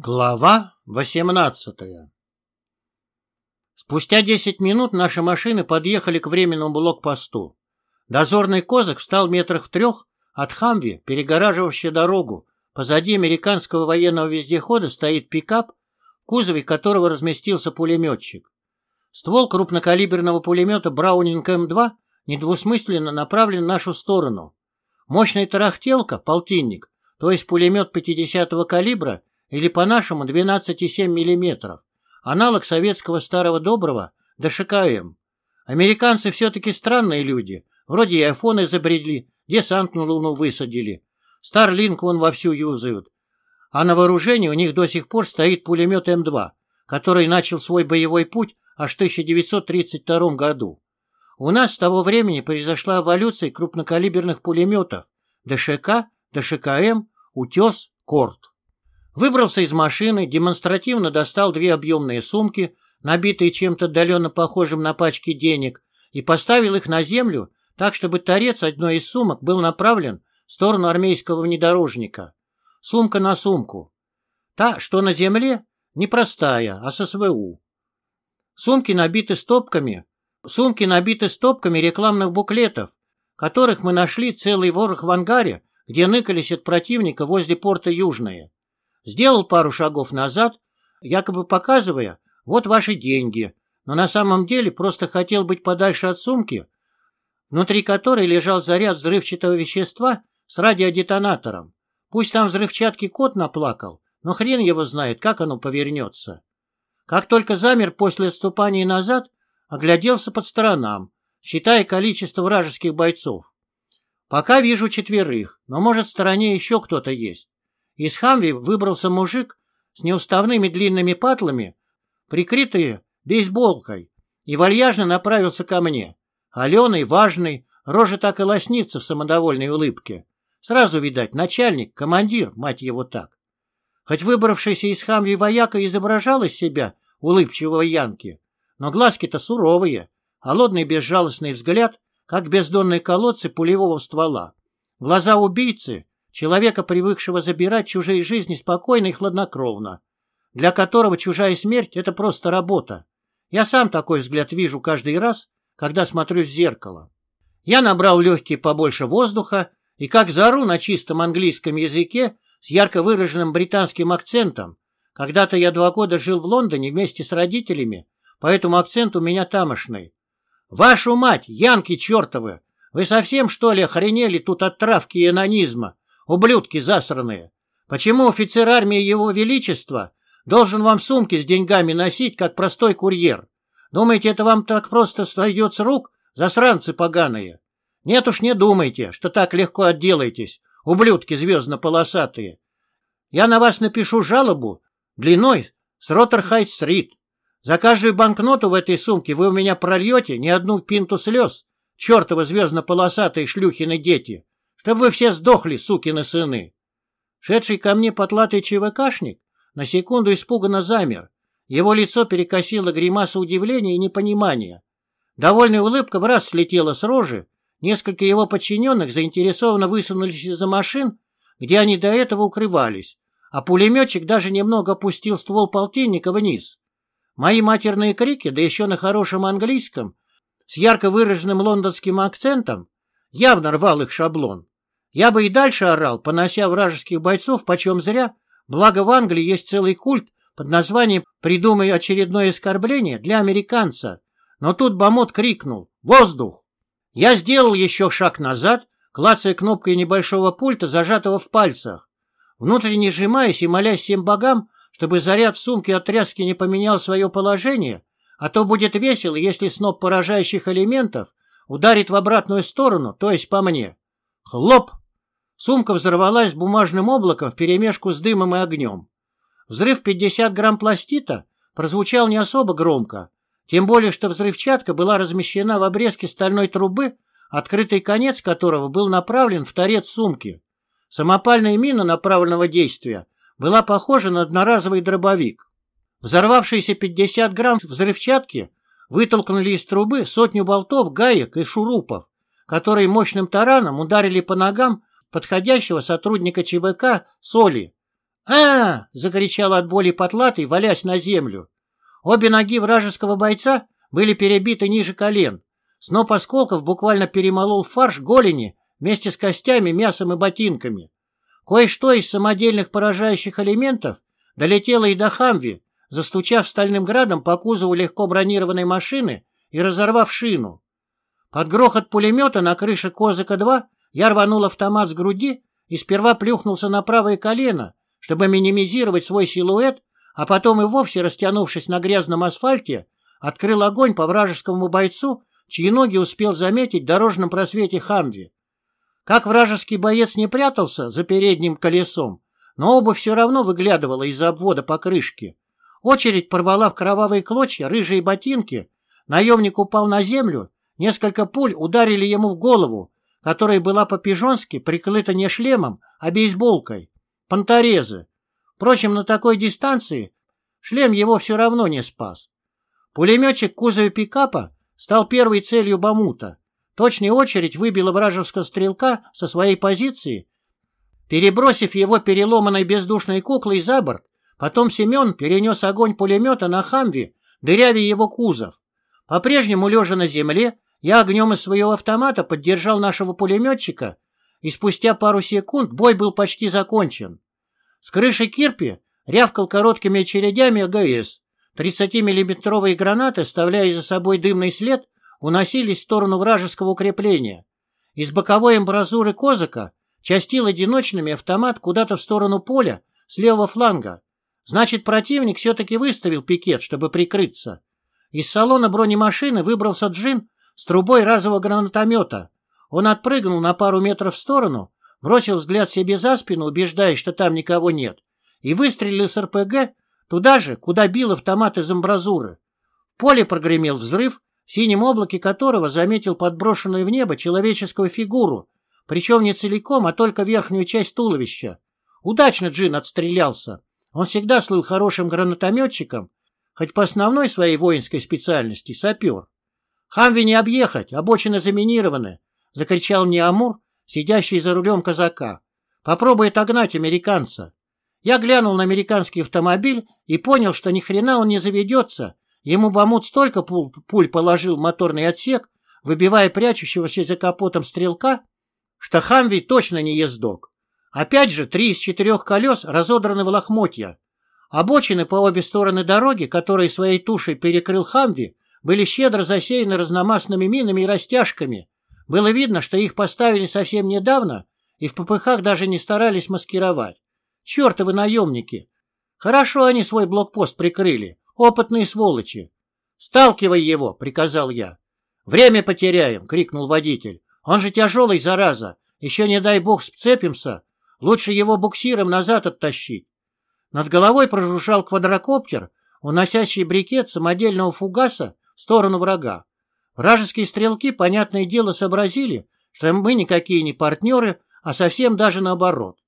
Глава 18 Спустя 10 минут наши машины подъехали к временному блокпосту. Дозорный Козак встал метрах в трех от Хамви, перегораживающей дорогу. Позади американского военного вездехода стоит пикап, в кузове которого разместился пулеметчик. Ствол крупнокалиберного пулемета Браунинг М2 недвусмысленно направлен в нашу сторону. Мощная тарахтелка, полтинник, то есть пулемет 50-го калибра, или по-нашему 12,7 мм, аналог советского старого доброго ДШКМ. Американцы все-таки странные люди, вроде и айфон изобрели, десант на Луну высадили, Старлинк вон вовсю юзают, а на вооружении у них до сих пор стоит пулемет М2, который начал свой боевой путь аж в 1932 году. У нас с того времени произошла эволюция крупнокалиберных пулеметов ДШК, ДШКМ, Утес, Корт. Выбрался из машины, демонстративно достал две объемные сумки, набитые чем-то отдаленно похожим на пачки денег, и поставил их на землю так, чтобы торец одной из сумок был направлен в сторону армейского внедорожника. Сумка на сумку. Та, что на земле, не простая, а с СВУ. Сумки набиты стопками, сумки набиты стопками рекламных буклетов, которых мы нашли целый ворох в ангаре, где ныкались от противника возле порта Южное. Сделал пару шагов назад, якобы показывая, вот ваши деньги, но на самом деле просто хотел быть подальше от сумки, внутри которой лежал заряд взрывчатого вещества с радиодетонатором. Пусть там взрывчатки кот наплакал, но хрен его знает, как оно повернется. Как только замер после отступания назад, огляделся под сторонам, считая количество вражеских бойцов. Пока вижу четверых, но может в стороне еще кто-то есть. Из Хамви выбрался мужик с неуставными длинными патлами, прикрытые бейсболкой, и вальяжно направился ко мне. Аленый, важный, рожа так и лоснится в самодовольной улыбке. Сразу, видать, начальник, командир, мать его так. Хоть выбравшийся из Хамви вояка изображал из себя улыбчивого янки, но глазки-то суровые, холодный безжалостный взгляд, как бездонные колодцы пулевого ствола. Глаза убийцы человека, привыкшего забирать чужие жизни спокойно и хладнокровно, для которого чужая смерть — это просто работа. Я сам такой взгляд вижу каждый раз, когда смотрю в зеркало. Я набрал легкие побольше воздуха и как заору на чистом английском языке с ярко выраженным британским акцентом. Когда-то я два года жил в Лондоне вместе с родителями, поэтому акцент у меня тамошный. «Вашу мать, янки чертовы! Вы совсем, что ли, охренели тут от травки и анонизма? Ублюдки засранные! Почему офицер армии Его Величества должен вам сумки с деньгами носить, как простой курьер? Думаете, это вам так просто сойдет с рук, засранцы поганые? Нет уж не думайте, что так легко отделаетесь, ублюдки звездно-полосатые. Я на вас напишу жалобу длиной с Роттерхайт-стрит. За каждую банкноту в этой сумке вы у меня прольете не одну пинту слез, чертовы звездно-полосатые шлюхины дети чтобы вы все сдохли, сукины сыны. Шедший ко мне потлатый ЧВКшник на секунду испуганно замер. Его лицо перекосило гримаса удивления и непонимания. Довольная улыбка в раз слетела с рожи. Несколько его подчиненных заинтересованно высунулись из-за машин, где они до этого укрывались, а пулеметчик даже немного опустил ствол полтинника вниз. Мои матерные крики, да еще на хорошем английском, с ярко выраженным лондонским акцентом, явно рвал их шаблон. Я бы и дальше орал, понося вражеских бойцов почем зря, благо в Англии есть целый культ под названием «Придумай очередное оскорбление для американца». Но тут Бамот крикнул «Воздух!». Я сделал еще шаг назад, клацая кнопкой небольшого пульта, зажатого в пальцах. Внутренне сжимаясь и молясь всем богам, чтобы заряд в сумке от тряски не поменял свое положение, а то будет весело, если сноп поражающих элементов ударит в обратную сторону, то есть по мне. Хлоп! Сумка взорвалась бумажным облаком вперемешку с дымом и огнем. Взрыв 50 грамм пластита прозвучал не особо громко, тем более что взрывчатка была размещена в обрезке стальной трубы, открытый конец которого был направлен в торец сумки. Самопальная мина направленного действия была похожа на одноразовый дробовик. Взорвавшиеся 50 грамм взрывчатки вытолкнули из трубы сотню болтов, гаек и шурупов, которые мощным тараном ударили по ногам подходящего сотрудника ЧВК Соли. а, закричал от боли потлатый, валясь на землю. Обе ноги вражеского бойца были перебиты ниже колен. Сноп осколков буквально перемолол фарш голени вместе с костями, мясом и ботинками. Кое-что из самодельных поражающих элементов долетело и до Хамви, застучав стальным градом по кузову легко бронированной машины и разорвав шину. Под грохот пулемета на крыше Козыка-2 я рванул автомат с груди и сперва плюхнулся на правое колено, чтобы минимизировать свой силуэт, а потом и вовсе, растянувшись на грязном асфальте, открыл огонь по вражескому бойцу, чьи ноги успел заметить в дорожном просвете Хамви. Как вражеский боец не прятался за передним колесом, но оба все равно выглядывала из-за обвода покрышки. Очередь порвала в кровавые клочья рыжие ботинки, наемник упал на землю, несколько пуль ударили ему в голову, которая была по-пижонски прикрыта не шлемом, а бейсболкой. Понторезы. Впрочем, на такой дистанции шлем его все равно не спас. Пулеметчик в кузове пикапа стал первой целью Бамута. Точная очередь выбила вражеского стрелка со своей позиции, перебросив его переломанной бездушной куклой за борт, потом Семен перенес огонь пулемета на Хамви, дырявя его кузов. По-прежнему, лежа на земле, я огнем из своего автомата поддержал нашего пулеметчика, и спустя пару секунд бой был почти закончен. С крыши Кирпи рявкал короткими очередями АГС. 30-миллиметровые гранаты, оставляя за собой дымный след, уносились в сторону вражеского укрепления. Из боковой амбразуры Козака частил одиночными автомат куда-то в сторону поля с левого фланга. Значит, противник все-таки выставил пикет, чтобы прикрыться. Из салона бронемашины выбрался Джин с трубой разового гранатомета. Он отпрыгнул на пару метров в сторону, бросил взгляд себе за спину, убеждаясь, что там никого нет, и выстрелил с РПГ туда же, куда бил автомат из амбразуры. В поле прогремел взрыв, в синем облаке которого заметил подброшенную в небо человеческую фигуру, причем не целиком, а только верхнюю часть туловища. Удачно Джин отстрелялся. Он всегда слыл хорошим гранатометчиком, хоть по основной своей воинской специальности — сапер. «Хамви не объехать, обочины заминированы!» — закричал мне Амур, сидящий за рулем казака. «Попробуй отогнать американца!» Я глянул на американский автомобиль и понял, что ни хрена он не заведется. Ему Бамут столько пуль, пуль положил в моторный отсек, выбивая прячущегося за капотом стрелка, что Хамви точно не ездок. Опять же, три из четырех колес разодраны в лохмотья. Обочины по обе стороны дороги, которые своей тушей перекрыл Хамви, были щедро засеяны разномастными минами и растяжками. Было видно, что их поставили совсем недавно и в попыхах даже не старались маскировать. Чертовы наемники! Хорошо они свой блокпост прикрыли, опытные сволочи. «Сталкивай его!» — приказал я. «Время потеряем!» — крикнул водитель. «Он же тяжелый, зараза! Еще, не дай бог, сцепимся! Лучше его буксиром назад оттащить!» Над головой прожужжал квадрокоптер, уносящий брикет самодельного фугаса в сторону врага. Вражеские стрелки, понятное дело, сообразили, что мы никакие не партнеры, а совсем даже наоборот.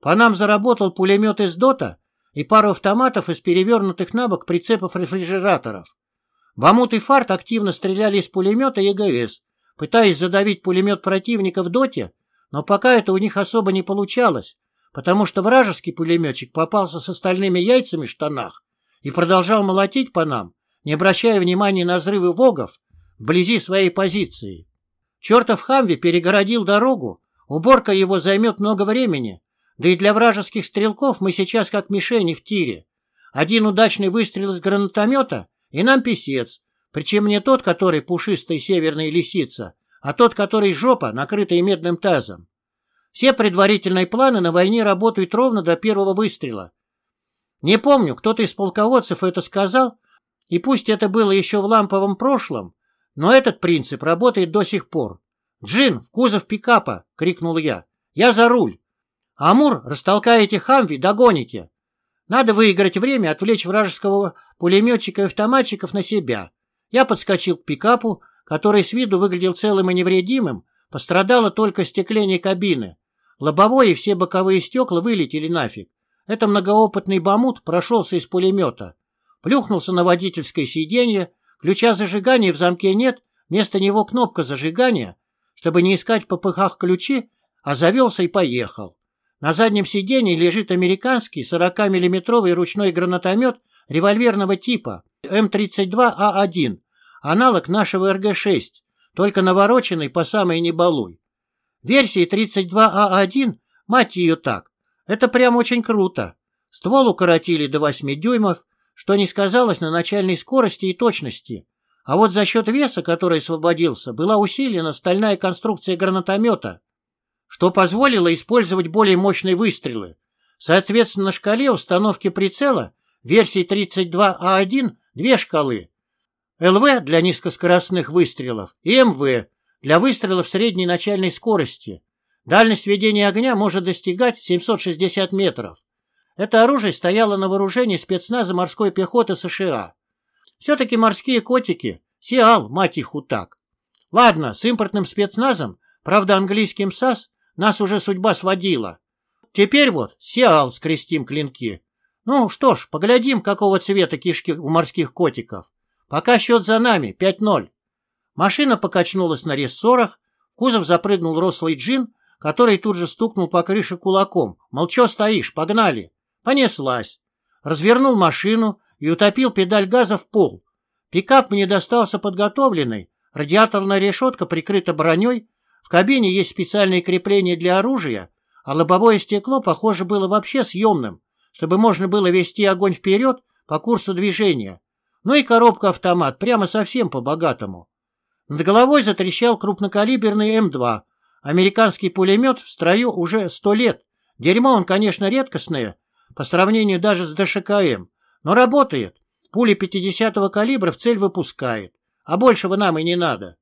По нам заработал пулемет из ДОТа и пару автоматов из перевернутых на бок прицепов рефрижераторов. Бамут и Фарт активно стреляли из пулемета ЕГС, пытаясь задавить пулемет противника в ДОТе, но пока это у них особо не получалось, потому что вражеский пулеметчик попался с остальными яйцами в штанах и продолжал молотить по нам, не обращая внимания на взрывы вогов вблизи своей позиции. Чертов Хамви перегородил дорогу, уборка его займет много времени, да и для вражеских стрелков мы сейчас как мишени в тире. Один удачный выстрел из гранатомета, и нам писец, причем не тот, который пушистая северная лисица, а тот, который жопа, накрытая медным тазом. Все предварительные планы на войне работают ровно до первого выстрела. Не помню, кто-то из полководцев это сказал, и пусть это было еще в ламповом прошлом, но этот принцип работает до сих пор. «Джин, в кузов пикапа!» — крикнул я. «Я за руль!» «Амур, растолкаете хамви, догоните!» Надо выиграть время, отвлечь вражеского пулеметчика и автоматчиков на себя. Я подскочил к пикапу, который с виду выглядел целым и невредимым, пострадало только стекление кабины. Лобовое и все боковые стекла вылетели нафиг. Это многоопытный бамут прошелся из пулемета плюхнулся на водительское сиденье, ключа зажигания в замке нет, вместо него кнопка зажигания, чтобы не искать в попыхах ключи, а завелся и поехал. На заднем сиденье лежит американский 40-миллиметровый ручной гранатомет револьверного типа М32А1, аналог нашего РГ-6, только навороченный по самой небалуй. Версии 32А1, мать ее так, это прям очень круто. Ствол укоротили до 8 дюймов, что не сказалось на начальной скорости и точности. А вот за счет веса, который освободился, была усилена стальная конструкция гранатомета, что позволило использовать более мощные выстрелы. Соответственно, на шкале установки прицела версии 32А1 две шкалы. ЛВ для низкоскоростных выстрелов и МВ для выстрелов средней начальной скорости. Дальность ведения огня может достигать 760 метров. Это оружие стояло на вооружении спецназа морской пехоты США. Все-таки морские котики, Сиал, мать их утак. Ладно, с импортным спецназом, правда английским САС, нас уже судьба сводила. Теперь вот Сиал скрестим клинки. Ну что ж, поглядим, какого цвета кишки у морских котиков. Пока счет за нами, 5-0. Машина покачнулась на рессорах, кузов запрыгнул рослый джин, который тут же стукнул по крыше кулаком. Мол, чё стоишь, погнали. Понеслась. Развернул машину и утопил педаль газа в пол. Пикап мне достался подготовленный, радиаторная решетка прикрыта броней, в кабине есть специальные крепления для оружия, а лобовое стекло, похоже, было вообще съемным, чтобы можно было вести огонь вперед по курсу движения. Ну и коробка-автомат, прямо совсем по-богатому. Над головой затрещал крупнокалиберный М2. Американский пулемет в строю уже сто лет. Дерьмо он, конечно, редкостное, по сравнению даже с ДШКМ, но работает. Пули 50-го калибра в цель выпускает, а большего нам и не надо.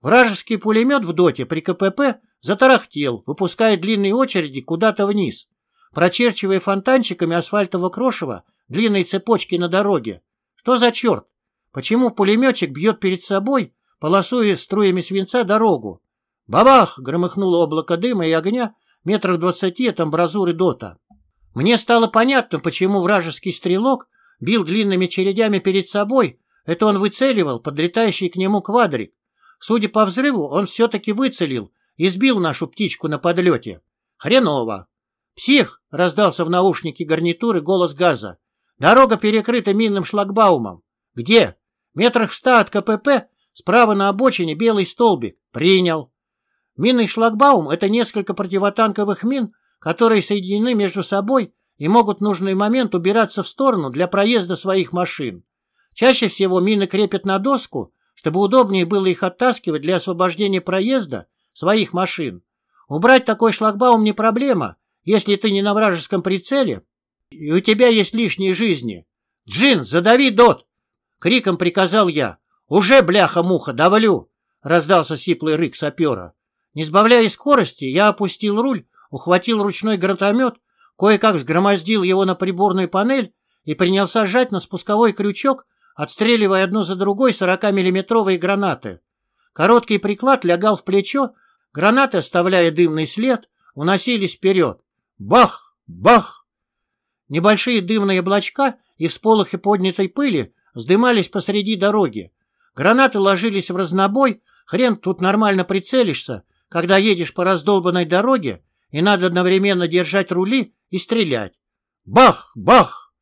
Вражеский пулемет в доте при КПП затарахтел, выпуская длинные очереди куда-то вниз, прочерчивая фонтанчиками асфальтового крошева длинные цепочки на дороге. Что за черт? Почему пулеметчик бьет перед собой, полосуя струями свинца дорогу? Бабах! громыхнуло облако дыма и огня метров двадцати от амбразуры дота. Мне стало понятно, почему вражеский стрелок бил длинными чередями перед собой, это он выцеливал подлетающий к нему квадрик. Судя по взрыву, он все-таки выцелил и сбил нашу птичку на подлете. Хреново. «Псих!» — раздался в наушнике гарнитуры голос газа. «Дорога перекрыта минным шлагбаумом». «Где?» «Метрах в ста от КПП, справа на обочине белый столбик». «Принял». Минный шлагбаум — это несколько противотанковых мин, которые соединены между собой и могут в нужный момент убираться в сторону для проезда своих машин. Чаще всего мины крепят на доску, чтобы удобнее было их оттаскивать для освобождения проезда своих машин. Убрать такой шлагбаум не проблема, если ты не на вражеском прицеле, и у тебя есть лишние жизни. «Джин, задави дот!» — криком приказал я. «Уже, бляха-муха, давлю!» — раздался сиплый рык сапера. Не сбавляя скорости, я опустил руль ухватил ручной гранатомет, кое-как взгромоздил его на приборную панель и принялся сжать на спусковой крючок, отстреливая одну за другой 40-миллиметровые гранаты. Короткий приклад лягал в плечо, гранаты, оставляя дымный след, уносились вперед. Бах! Бах! Небольшие дымные облачка и всполохи поднятой пыли вздымались посреди дороги. Гранаты ложились в разнобой, хрен тут нормально прицелишься, когда едешь по раздолбанной дороге и надо одновременно держать рули и стрелять. Бах! Бах!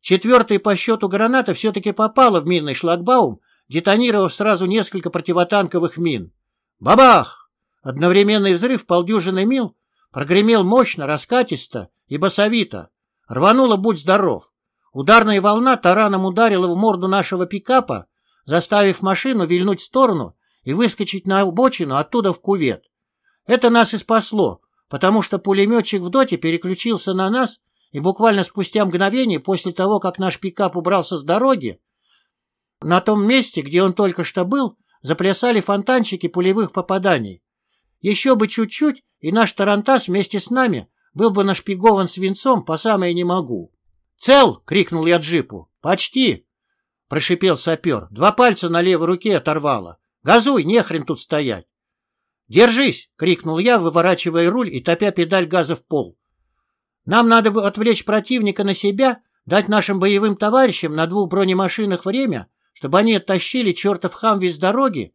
Четвертая по счету граната все-таки попала в минный шлагбаум, детонировав сразу несколько противотанковых мин. Бабах! Одновременный взрыв полдюжины мил прогремел мощно, раскатисто и басовито. Рвануло «Будь здоров!». Ударная волна тараном ударила в морду нашего пикапа, заставив машину вильнуть в сторону и выскочить на обочину оттуда в кувет. Это нас и спасло, потому что пулеметчик в доте переключился на нас, и буквально спустя мгновение после того, как наш пикап убрался с дороги, на том месте, где он только что был, заплясали фонтанчики пулевых попаданий. Еще бы чуть-чуть, и наш Тарантас вместе с нами был бы нашпигован свинцом по самое не могу. «Цел!» — крикнул я джипу. «Почти!» — прошипел сапер. Два пальца на левой руке оторвало. «Газуй, нехрен тут стоять!» «Держись!» — крикнул я, выворачивая руль и топя педаль газа в пол. «Нам надо бы отвлечь противника на себя, дать нашим боевым товарищам на двух бронемашинах время, чтобы они оттащили чертов хамви с дороги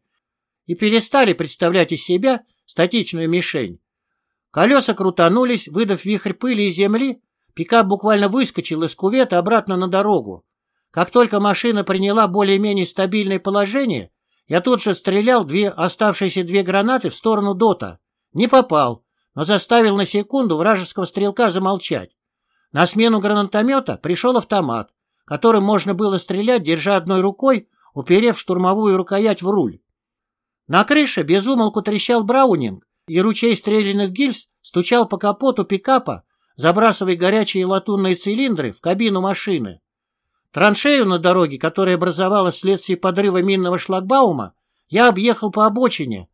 и перестали представлять из себя статичную мишень. Колеса крутанулись, выдав вихрь пыли и земли. Пикап буквально выскочил из кувета обратно на дорогу. Как только машина приняла более-менее стабильное положение, я тут же стрелял две оставшиеся две гранаты в сторону Дота. Не попал, но заставил на секунду вражеского стрелка замолчать. На смену гранатомета пришел автомат, которым можно было стрелять, держа одной рукой, уперев штурмовую рукоять в руль. На крыше безумолку трещал браунинг, и ручей стрелянных гильз стучал по капоту пикапа, забрасывая горячие латунные цилиндры в кабину машины. Траншею на дороге, которая образовалась вследствие подрыва минного шлагбаума, я объехал по обочине.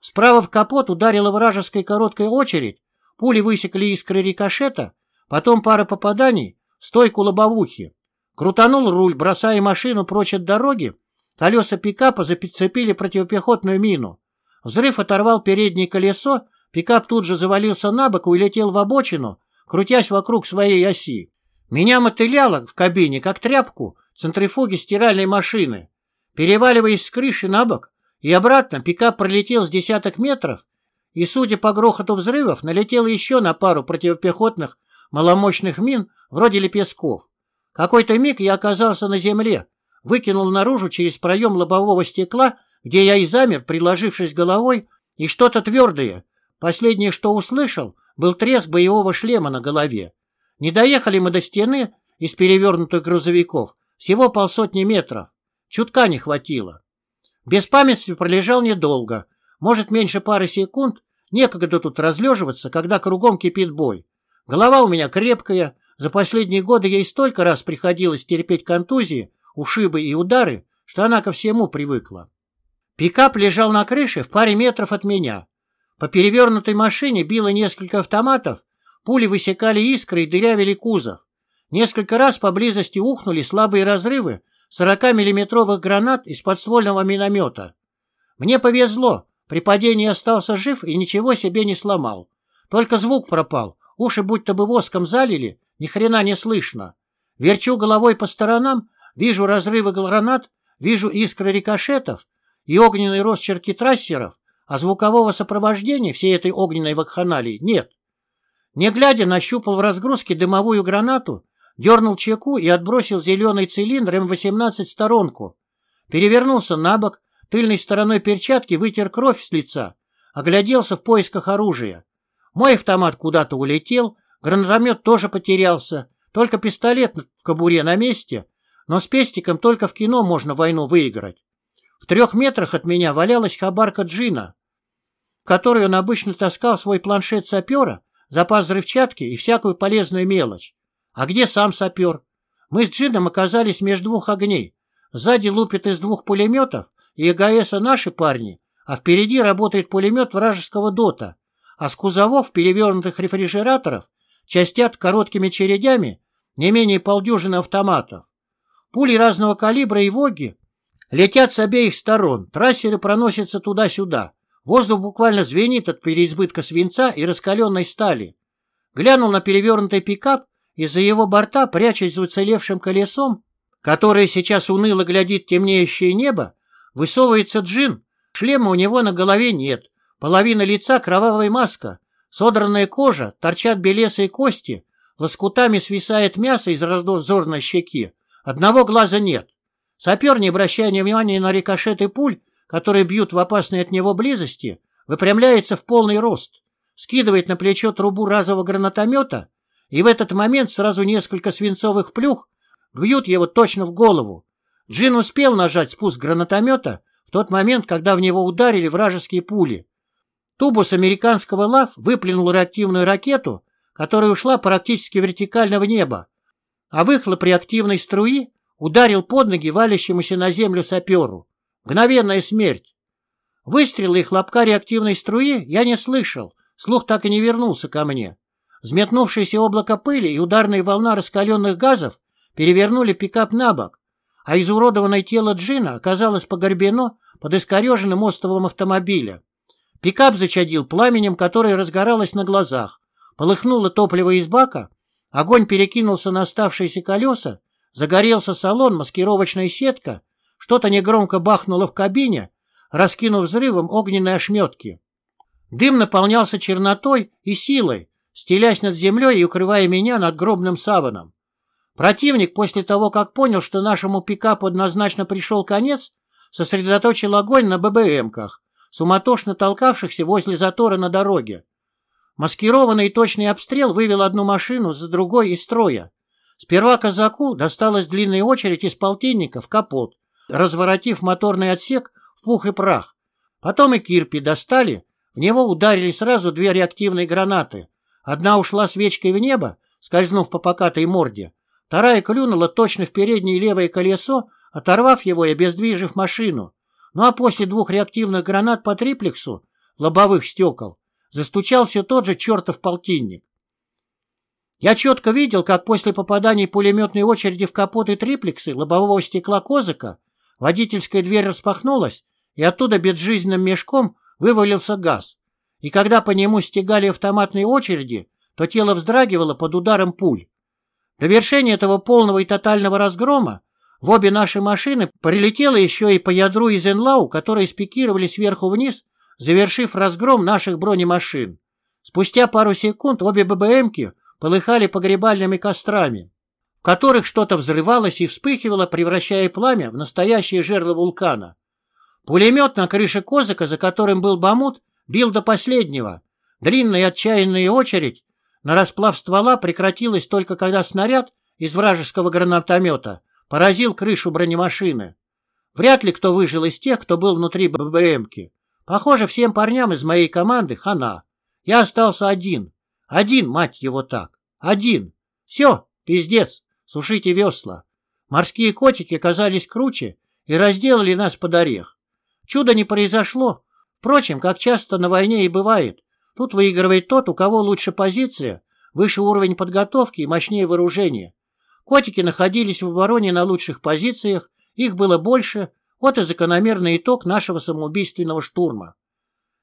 Справа в капот ударила вражеская короткая очередь, пули высекли искры рикошета, потом пара попаданий в стойку лобовухи. Крутанул руль, бросая машину прочь от дороги, колеса пикапа зацепили противопехотную мину. Взрыв оторвал переднее колесо, пикап тут же завалился на бок и улетел в обочину, крутясь вокруг своей оси. Меня мотыляло в кабине, как тряпку, центрифуги стиральной машины. Переваливаясь с крыши на бок и обратно, пикап пролетел с десяток метров и, судя по грохоту взрывов, налетел еще на пару противопехотных маломощных мин вроде лепестков. Какой-то миг я оказался на земле, выкинул наружу через проем лобового стекла где я и замер, приложившись головой, и что-то твердое. Последнее, что услышал, был треск боевого шлема на голове. Не доехали мы до стены из перевернутых грузовиков, всего полсотни метров. Чутка не хватило. Без памяти пролежал недолго, может, меньше пары секунд, некогда тут разлеживаться, когда кругом кипит бой. Голова у меня крепкая, за последние годы ей столько раз приходилось терпеть контузии, ушибы и удары, что она ко всему привыкла. Пикап лежал на крыше в паре метров от меня. По перевернутой машине било несколько автоматов, пули высекали искры и дырявили кузов. Несколько раз поблизости ухнули слабые разрывы 40-миллиметровых гранат из подствольного миномета. Мне повезло, при падении остался жив и ничего себе не сломал. Только звук пропал, уши будто бы воском залили, ни хрена не слышно. Верчу головой по сторонам, вижу разрывы гранат, вижу искры рикошетов, и огненные росчерки трассеров, а звукового сопровождения всей этой огненной вакханалии нет. Не глядя, нащупал в разгрузке дымовую гранату, дернул чеку и отбросил зеленый цилиндр М-18 в сторонку. Перевернулся на бок, тыльной стороной перчатки вытер кровь с лица, огляделся в поисках оружия. Мой автомат куда-то улетел, гранатомет тоже потерялся, только пистолет в кобуре на месте, но с пестиком только в кино можно войну выиграть. В трех метрах от меня валялась хабарка Джина, которой он обычно таскал свой планшет сапера, запас взрывчатки и всякую полезную мелочь. А где сам сапер? Мы с Джином оказались между двух огней. Сзади лупит из двух пулеметов, и ЭГСа наши парни, а впереди работает пулемет вражеского ДОТа, а с кузовов перевернутых рефрижераторов частят короткими чередями не менее полдюжины автоматов. Пули разного калибра и воги Летят с обеих сторон, трассеры проносятся туда-сюда. Воздух буквально звенит от переизбытка свинца и раскаленной стали. Глянул на перевернутый пикап, из-за его борта, прячась за уцелевшим колесом, которое сейчас уныло глядит темнеющее небо, высовывается джин. Шлема у него на голове нет, половина лица кровавая маска, содранная кожа, торчат белесые кости, лоскутами свисает мясо из раздозорной щеки, одного глаза нет. Сапер, не обращая внимания на рикошеты пуль, которые бьют в опасной от него близости, выпрямляется в полный рост, скидывает на плечо трубу разового гранатомета, и в этот момент сразу несколько свинцовых плюх бьют его точно в голову. Джин успел нажать спуск гранатомета в тот момент, когда в него ударили вражеские пули. Тубус американского ЛАВ выплюнул реактивную ракету, которая ушла практически вертикально в небо, а выхлоп реактивной струи ударил под ноги валящемуся на землю саперу. Мгновенная смерть. Выстрелы и хлопка реактивной струи я не слышал, слух так и не вернулся ко мне. Взметнувшееся облако пыли и ударная волна раскаленных газов перевернули пикап на бок, а изуродованное тело Джина оказалось погорбено под искореженным остовом автомобиля. Пикап зачадил пламенем, которое разгоралось на глазах. Полыхнуло топливо из бака, огонь перекинулся на оставшиеся колеса, Загорелся салон, маскировочная сетка, что-то негромко бахнуло в кабине, раскинув взрывом огненные ошметки. Дым наполнялся чернотой и силой, стелясь над землей и укрывая меня над гробным саваном. Противник, после того, как понял, что нашему пикапу однозначно пришел конец, сосредоточил огонь на ББМках, суматошно толкавшихся возле затора на дороге. Маскированный и точный обстрел вывел одну машину за другой из строя. Сперва казаку досталась длинная очередь из полтинника в капот, разворотив моторный отсек в пух и прах. Потом и кирпи достали, в него ударили сразу две реактивные гранаты. Одна ушла свечкой в небо, скользнув по покатой морде, Вторая клюнула точно в переднее левое колесо, оторвав его и обездвижив машину. Ну а после двух реактивных гранат по триплексу, лобовых стекол, застучал все тот же чертов полтинник. Я четко видел, как после попадания пулеметной очереди в капот и триплексы лобового стекла Козыка водительская дверь распахнулась, и оттуда безжизненным мешком вывалился газ. И когда по нему стегали автоматные очереди, то тело вздрагивало под ударом пуль. До вершения этого полного и тотального разгрома в обе наши машины прилетело еще и по ядру из Энлау, которые спикировали сверху вниз, завершив разгром наших бронемашин. Спустя пару секунд обе ББМки полыхали погребальными кострами, в которых что-то взрывалось и вспыхивало, превращая пламя в настоящее жерло вулкана. Пулемет на крыше Козыка, за которым был Бамут, бил до последнего. Длинная отчаянная очередь на расплав ствола прекратилось только когда снаряд из вражеского гранатомета поразил крышу бронемашины. Вряд ли кто выжил из тех, кто был внутри ББМки. Похоже, всем парням из моей команды хана. Я остался один. Один, мать его так. Один. Все, пиздец, сушите весла. Морские котики казались круче и разделали нас под орех. Чудо не произошло. Впрочем, как часто на войне и бывает, Тут выигрывает тот, у кого лучше позиция, выше уровень подготовки и мощнее вооружение. Котики находились в обороне на лучших позициях, их было больше, вот и закономерный итог нашего самоубийственного штурма.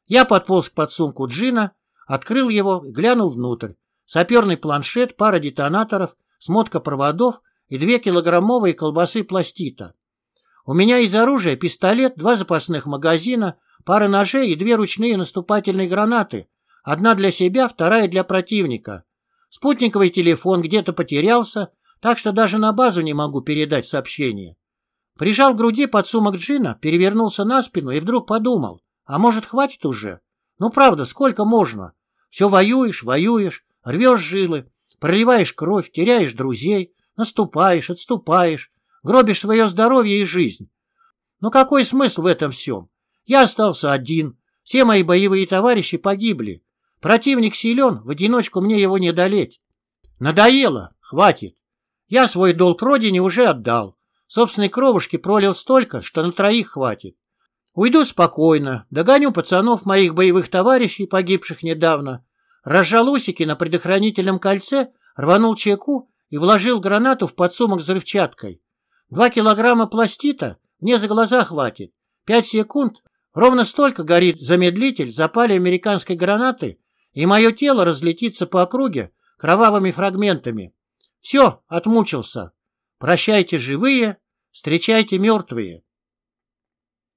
Я подполз к подсумку Джина, открыл его глянул внутрь. Саперный планшет, пара детонаторов, смотка проводов и две килограммовые колбасы пластита. У меня из оружия пистолет, два запасных магазина, пара ножей и две ручные наступательные гранаты, Одна для себя, вторая для противника. Спутниковый телефон где-то потерялся, так что даже на базу не могу передать сообщение. Прижал к груди подсумок джина, перевернулся на спину и вдруг подумал, а может хватит уже? Ну правда, сколько можно? Все воюешь, воюешь, рвешь жилы, проливаешь кровь, теряешь друзей, наступаешь, отступаешь, гробишь свое здоровье и жизнь. Но какой смысл в этом всем? Я остался один, все мои боевые товарищи погибли, Противник силен, в одиночку мне его не одолеть. Надоело, хватит. Я свой долг родине уже отдал. Собственной кровушки пролил столько, что на троих хватит. Уйду спокойно, догоню пацанов моих боевых товарищей, погибших недавно. Разжал усики на предохранительном кольце, рванул чеку и вложил гранату в подсумок с взрывчаткой. Два килограмма пластита мне за глаза хватит. Пять секунд, ровно столько горит замедлитель запали американской гранаты и мое тело разлетится по округе кровавыми фрагментами. Все, отмучился. Прощайте живые, встречайте мертвые.